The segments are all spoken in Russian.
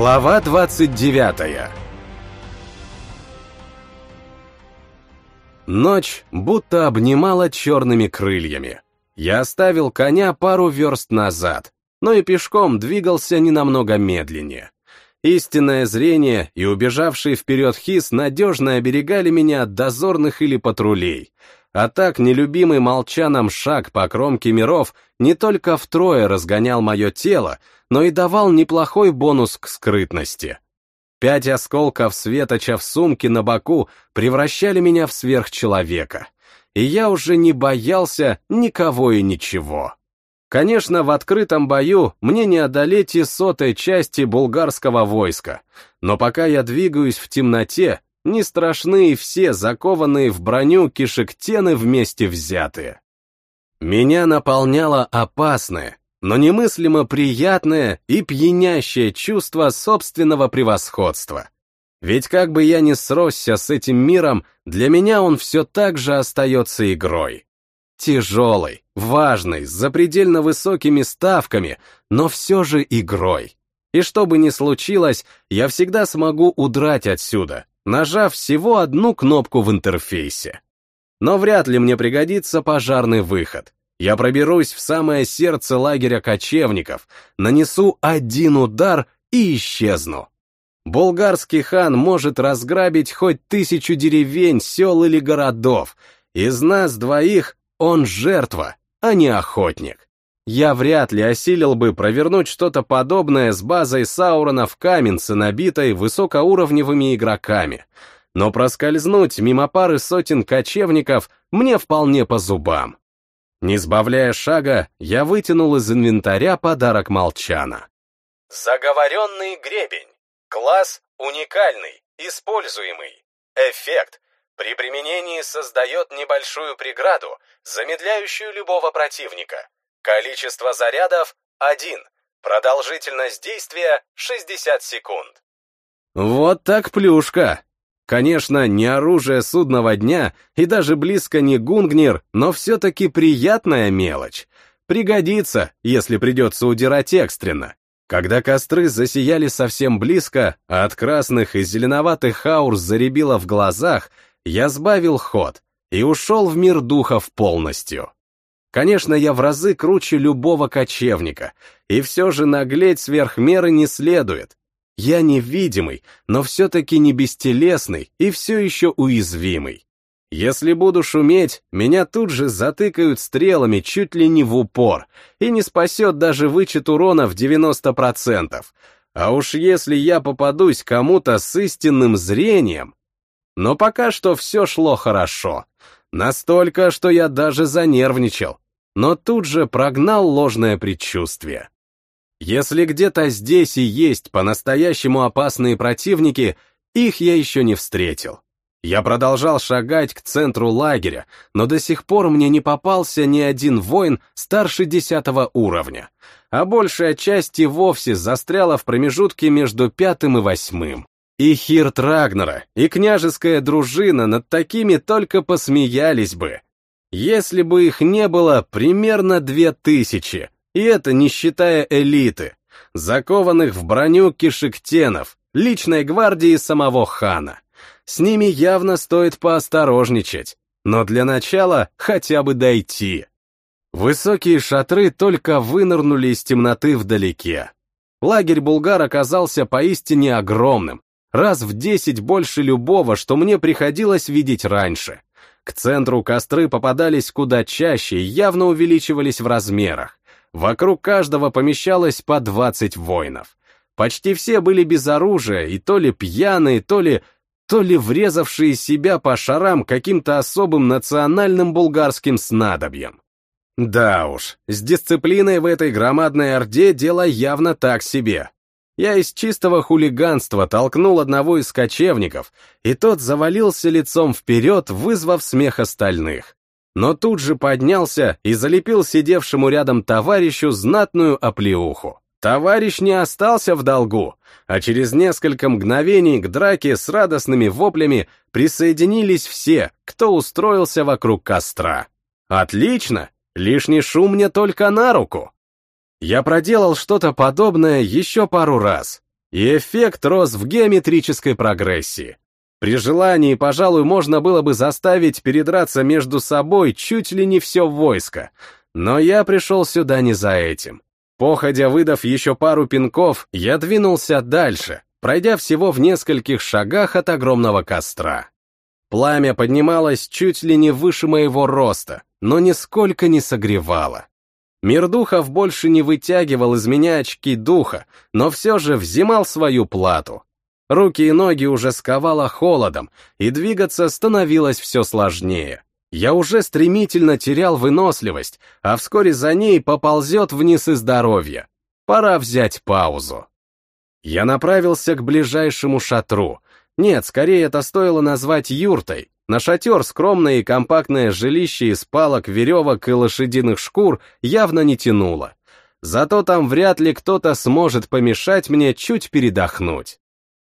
Глава 29 Ночь будто обнимала черными крыльями. Я оставил коня пару верст назад, но и пешком двигался ненамного медленнее. Истинное зрение и убежавший вперед хис надежно оберегали меня от дозорных или патрулей, а так нелюбимый молчаном шаг по кромке миров не только втрое разгонял мое тело, но и давал неплохой бонус к скрытности. Пять осколков светоча в сумке на боку превращали меня в сверхчеловека, и я уже не боялся никого и ничего. Конечно, в открытом бою мне не одолеть и сотой части булгарского войска, но пока я двигаюсь в темноте, не страшны и все закованные в броню кишектены вместе взятые. Меня наполняло опасное, но немыслимо приятное и пьянящее чувство собственного превосходства. Ведь как бы я ни сросся с этим миром, для меня он все так же остается игрой. Тяжелой, важной, с запредельно высокими ставками, но все же игрой. И что бы ни случилось, я всегда смогу удрать отсюда, нажав всего одну кнопку в интерфейсе. Но вряд ли мне пригодится пожарный выход. Я проберусь в самое сердце лагеря кочевников, нанесу один удар и исчезну. Болгарский хан может разграбить хоть тысячу деревень, сел или городов. Из нас двоих он жертва, а не охотник. Я вряд ли осилил бы провернуть что-то подобное с базой Саурона в Каменце, набитой высокоуровневыми игроками. Но проскользнуть мимо пары сотен кочевников мне вполне по зубам. Не сбавляя шага, я вытянул из инвентаря подарок Молчана. Заговоренный гребень. Класс уникальный, используемый. Эффект. При применении создает небольшую преграду, замедляющую любого противника. Количество зарядов — 1. Продолжительность действия — 60 секунд. Вот так плюшка. Конечно, не оружие судного дня и даже близко не гунгнир, но все-таки приятная мелочь. Пригодится, если придется удирать экстренно. Когда костры засияли совсем близко, а от красных и зеленоватых хаурс заребило в глазах, я сбавил ход и ушел в мир духов полностью. Конечно, я в разы круче любого кочевника, и все же наглеть сверх меры не следует. Я невидимый, но все-таки не бестелесный и все еще уязвимый. Если буду шуметь, меня тут же затыкают стрелами чуть ли не в упор, и не спасет даже вычет урона в 90%. А уж если я попадусь кому-то с истинным зрением... Но пока что все шло хорошо. Настолько, что я даже занервничал. Но тут же прогнал ложное предчувствие. Если где-то здесь и есть по-настоящему опасные противники, их я еще не встретил. Я продолжал шагать к центру лагеря, но до сих пор мне не попался ни один воин старше десятого уровня, а большая часть и вовсе застряла в промежутке между пятым и восьмым. И Хирт Рагнера, и княжеская дружина над такими только посмеялись бы. Если бы их не было примерно две тысячи, и это не считая элиты, закованных в броню кишектенов, личной гвардии самого хана. С ними явно стоит поосторожничать, но для начала хотя бы дойти. Высокие шатры только вынырнули из темноты вдалеке. Лагерь булгар оказался поистине огромным, раз в десять больше любого, что мне приходилось видеть раньше. К центру костры попадались куда чаще и явно увеличивались в размерах. Вокруг каждого помещалось по 20 воинов. Почти все были без оружия, и то ли пьяные, то ли... то ли врезавшие себя по шарам каким-то особым национальным булгарским снадобьем. Да уж, с дисциплиной в этой громадной орде дело явно так себе. Я из чистого хулиганства толкнул одного из кочевников, и тот завалился лицом вперед, вызвав смех остальных но тут же поднялся и залепил сидевшему рядом товарищу знатную оплеуху. Товарищ не остался в долгу, а через несколько мгновений к драке с радостными воплями присоединились все, кто устроился вокруг костра. Отлично, лишний шум мне только на руку. Я проделал что-то подобное еще пару раз. и эффект рос в геометрической прогрессии. При желании, пожалуй, можно было бы заставить передраться между собой чуть ли не все войско, но я пришел сюда не за этим. Походя выдав еще пару пинков, я двинулся дальше, пройдя всего в нескольких шагах от огромного костра. Пламя поднималось чуть ли не выше моего роста, но нисколько не согревало. Мир духов больше не вытягивал из меня очки духа, но все же взимал свою плату. Руки и ноги уже сковало холодом, и двигаться становилось все сложнее. Я уже стремительно терял выносливость, а вскоре за ней поползет вниз и здоровье. Пора взять паузу. Я направился к ближайшему шатру. Нет, скорее это стоило назвать юртой. На шатер скромное и компактное жилище из палок, веревок и лошадиных шкур явно не тянуло. Зато там вряд ли кто-то сможет помешать мне чуть передохнуть.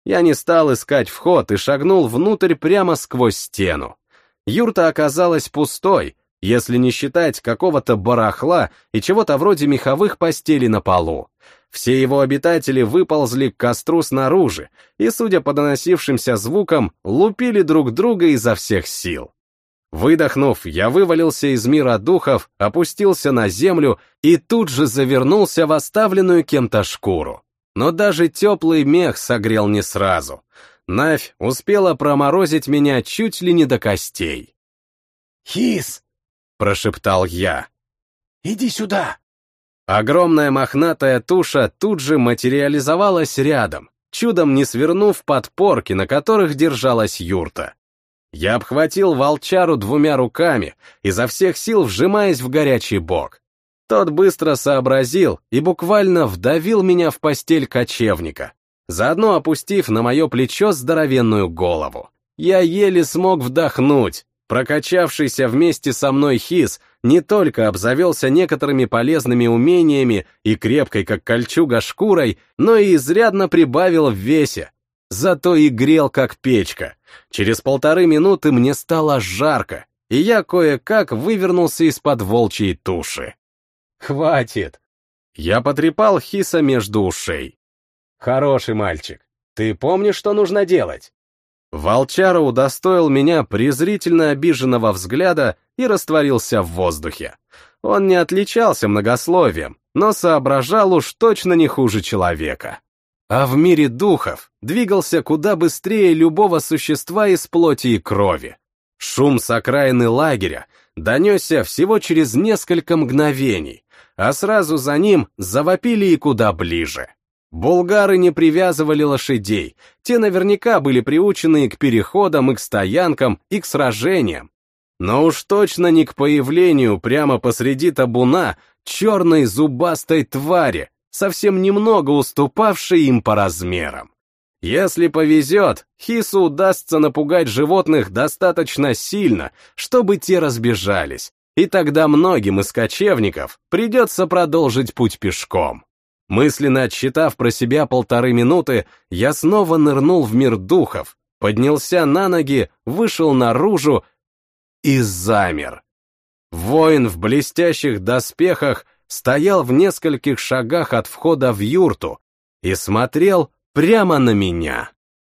Я не стал искать вход и шагнул внутрь прямо сквозь стену. Юрта оказалась пустой, если не считать какого-то барахла и чего-то вроде меховых постелей на полу. Все его обитатели выползли к костру снаружи и, судя по доносившимся звукам, лупили друг друга изо всех сил. Выдохнув, я вывалился из мира духов, опустился на землю и тут же завернулся в оставленную кем-то шкуру. Но даже теплый мех согрел не сразу. Навь успела проморозить меня чуть ли не до костей. «Хис!» — прошептал я. «Иди сюда!» Огромная мохнатая туша тут же материализовалась рядом, чудом не свернув подпорки, на которых держалась юрта. Я обхватил волчару двумя руками, изо всех сил вжимаясь в горячий бок. Тот быстро сообразил и буквально вдавил меня в постель кочевника, заодно опустив на мое плечо здоровенную голову. Я еле смог вдохнуть. Прокачавшийся вместе со мной хис не только обзавелся некоторыми полезными умениями и крепкой, как кольчуга, шкурой, но и изрядно прибавил в весе. Зато и грел, как печка. Через полторы минуты мне стало жарко, и я кое-как вывернулся из-под волчьей туши. «Хватит!» Я потрепал Хиса между ушей. Хороший мальчик. Ты помнишь, что нужно делать? Волчара удостоил меня презрительно обиженного взгляда и растворился в воздухе. Он не отличался многословием, но соображал уж точно не хуже человека. А в мире духов двигался куда быстрее любого существа из плоти и крови. Шум с окраины лагеря донесся всего через несколько мгновений, а сразу за ним завопили и куда ближе. Булгары не привязывали лошадей, те наверняка были приучены к переходам и к стоянкам, и к сражениям. Но уж точно не к появлению прямо посреди табуна черной зубастой твари, совсем немного уступавшей им по размерам. Если повезет, Хису удастся напугать животных достаточно сильно, чтобы те разбежались, и тогда многим из кочевников придется продолжить путь пешком. Мысленно отсчитав про себя полторы минуты, я снова нырнул в мир духов, поднялся на ноги, вышел наружу и замер. Воин в блестящих доспехах стоял в нескольких шагах от входа в юрту и смотрел прямо на меня.